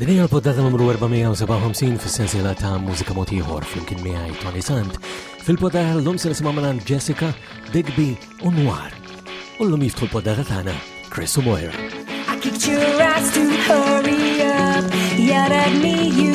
Din hija l-poddata numru 457 fis-sensiela ta' mużika motiħor flimkien miegħi Tony Sant. Fil-poddata l-lum se nisimgħu minn Jessica Digby u Noir. U l-lum jiftħu l-poddata tagħna Chris Moira. I kicked your ass to hurry up, yet at me you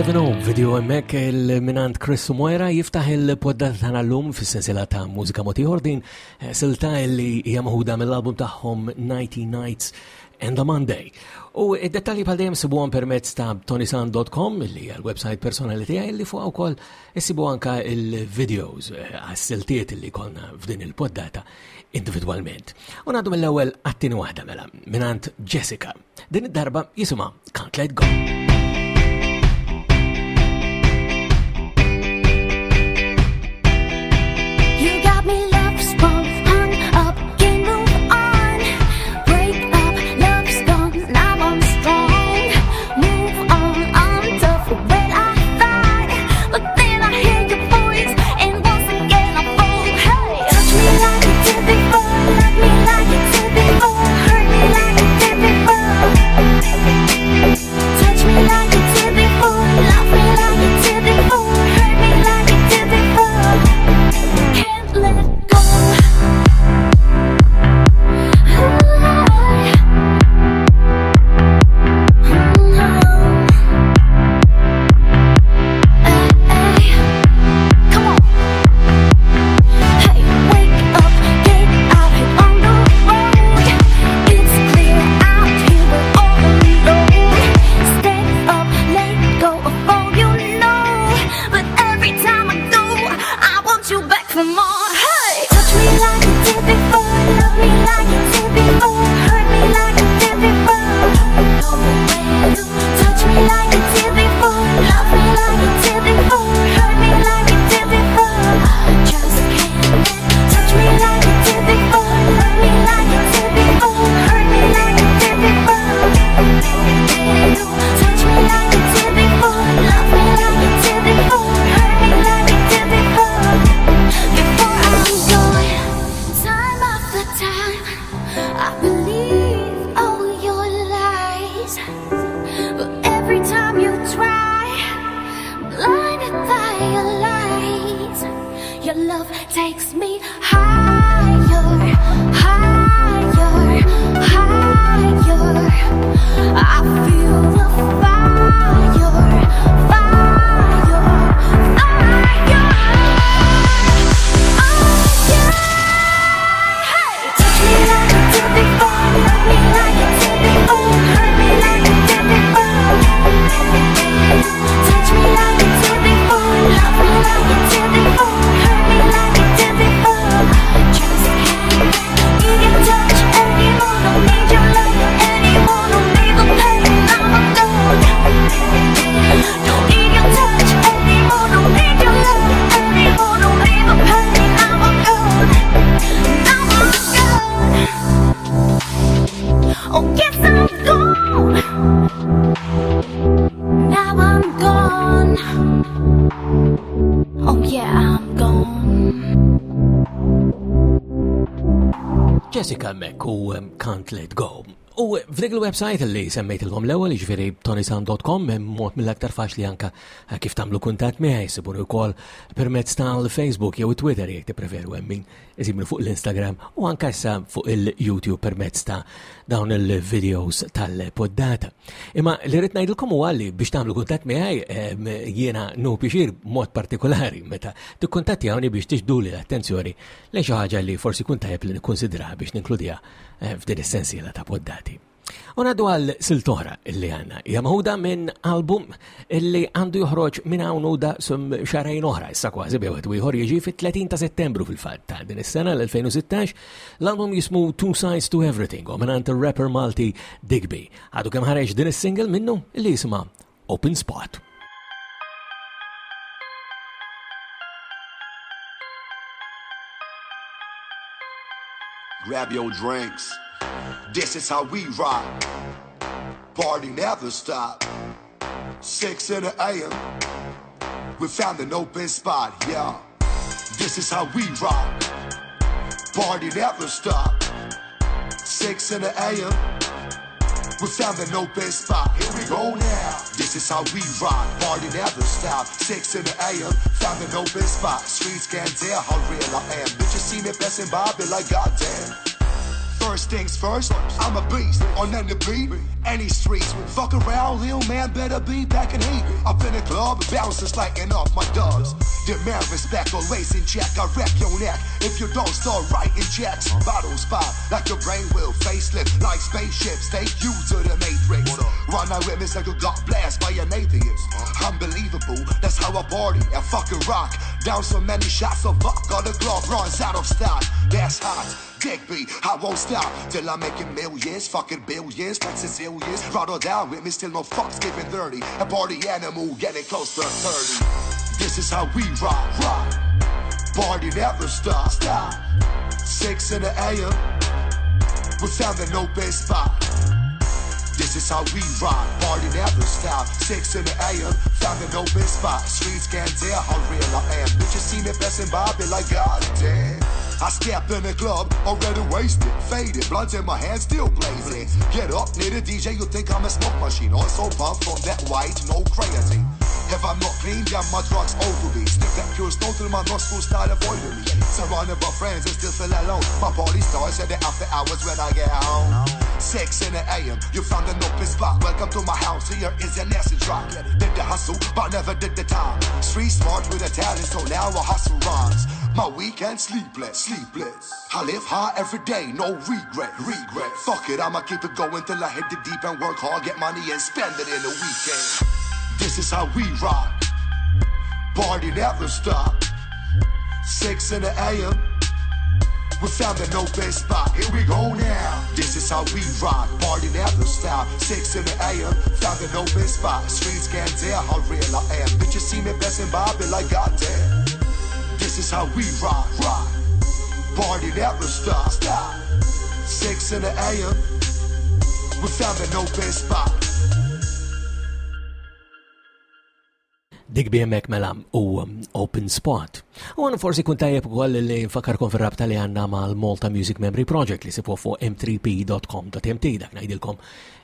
7 video emmek il-minant Chris Moira jiftaħ il-poddata tana l-lum fil-sensila ta' mużika motiħor din eh, silta li jamahuda mill-album taħħom 90 Nights and the Monday. U id-detalji pal-dajem sibuħan permetz ta' tonisan.com li għal-websajt personali tijaj li fuq għaw kol e anka il-videos eh, għas-siltiet li kolna f'din il-poddata individualment. U għaddu mill-ewel għattini wahda mela minant Jessica. Din id-darba jisima Can't Let Go. Come on. Jessica Mek u um, Can't Let Go. U f'dik il-website li semmejtilkom l-ewwel jiġifieri tonisan.com hemm mod mill-aktar faċli anka kif tagħmlu kuntatt miegħi sibunu wkoll permezz tal-Facebook jew Twitter jekk tippreferu hemm min isimlu fuq l-Instagram u anka issa fuq il-YouTube permezz ta' dawn il-videos tal-poddata. Imma li rrid ngħidilkom huwa li biex tagħmlu kuntatt miegħi jiena nu pixir mod partikolari meta tikkuntattjawni biex tixduli l-attenzjoni lejn xi ħaġa li forsi kun tajjeb li nikkonsidraha biex ninkludiha Eh, f'din essenzjela ta' poddati. Unaddu għal siltora illi għanna, jamahuda minn album illi għandu joħroġ minn għawnuda sum xarajn oħra, issa kważi bewet u jħor jieġi fit-30 ta' settembru fil-fat ta' din is-sena l-2016, l-album jismu Two Sides to Everything u minn rapper Malti Digby. Għadu kem ħareġ din is-single minnu illi jisma Open Spot. Grab your drinks. This is how we rock. Party never stop. Six in the AM. We found an open spot, yeah. This is how we rock. Party never stop. Six in the AM. We found an open spot. Here we go now. This is how we rock. Party never stop. Six in the AM. Found an open spot. Streets can't tell how real I am. Bitches see me passing by, be like, goddamn. First things first, I'm a beast on any beat, any streets. Fuck around, little man better be back in heat. Up in the club, bouncers lighting off my dubs. Demand respect, always in check. I wreck your neck if you don't start writing checks. Bottles pop like your brain will facelift, like spaceships. Take you to the matrix. Run out with me like you got blasted by an atheist. Unbelievable, that's how I party and fucking rock. Down so many shots of vodka, the club runs out of stock. That's hot. Digby, I won't stop till I'm making millions, fucking billions, like Sicilians. Ride or down with me, still no fucks giving 30. A party animal getting close to 30. This is how we rock, rock. Party never stop, stop. Six in the AM, we found an open spot. This is how we rock, party never stop. Six in the AM, found an open spot. Streets can't tell how real I am. Bitches see me passing by, be like, God damn. I step in the club, already wasted, faded, blunts in my hand, still blazing. Get up near the DJ, you think I'm a smoke machine. Also puff from that white, no creatine. If I'm not clean, then my drugs over me. Sniff that pure stone till my nostrils start avoiding me. Surrounded by friends and still feel alone. My party starts at the after hours when I get home. Six in the AM, you found an open spot. Welcome to my house, here is your message drop. Did the hustle, but never did the time. Street smart with a talent, so now I hustle rhymes. My weekend sleepless, sleepless. I live high every day, no regret, regret. Fuck it, I'ma keep it going till I hit the deep and work hard, get money and spend it in the weekend. This is how we rock. Party never stop. Six in the AM. We found an open spot. Here we go now. This is how we rock. Party never stop. Six in the AM. Found an open spot. Streets can't tell how real I am. Bitches see me passing by, be like, goddamn. This is how we rock. Rock. Party never stop. Stop. Six in the AM. We found an open spot. dik BMX mela u Open Spot. U għan forsi kun tajjeb ukoll li nfakarkom fil-rabta li għanna mal Malta Music Memory Project li sifu fuq m3p.com.mt dak najdilkom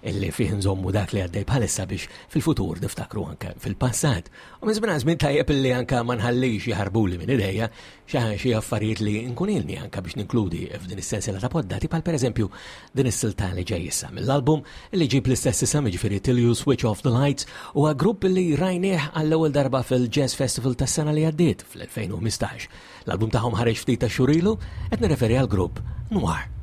illi fih nżommu dak li għaddej bħalissa biex fil-futur niftakru anke fil-passat. U minn zmin żmien tajjeb li anka manħallix jħarbuli minn ideja xaħan xie affarijiet li nkunilni anka biex ninkludi f'din is-sensiela ta' poddati pal per eżempju din is-silta li ġejjissa mill-album li ġib l-istess isem ġifiri Till You Switch Off the Lights u għagrupp li rajnieħ għall-ewwel darba fil-Jazz Festival tas-sena li għaddiet fl-2000 2015. L-album tagħhom ħareġ ftit ta' xurilu qed nirreferi għal grupp Noir.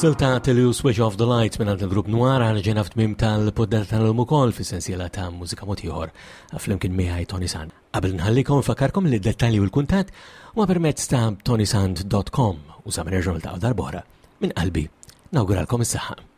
Silta telju Switch Off the Lights minn il-grupp Noir għana ġena f'tmim tal-poddel tal ukoll fi sensiela ta' mużika motiħor flimkien miħaj Tony Sand. Qabel nħallikom fakarkom li d-dettalji u l-kuntat ma permezz ta' tonysand.com u sa' nerġgħu ta' darbora minn qalbi. Nawguralkom is-saħħa.